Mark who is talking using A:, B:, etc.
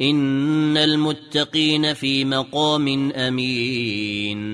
A: ان المتقين في مقام امين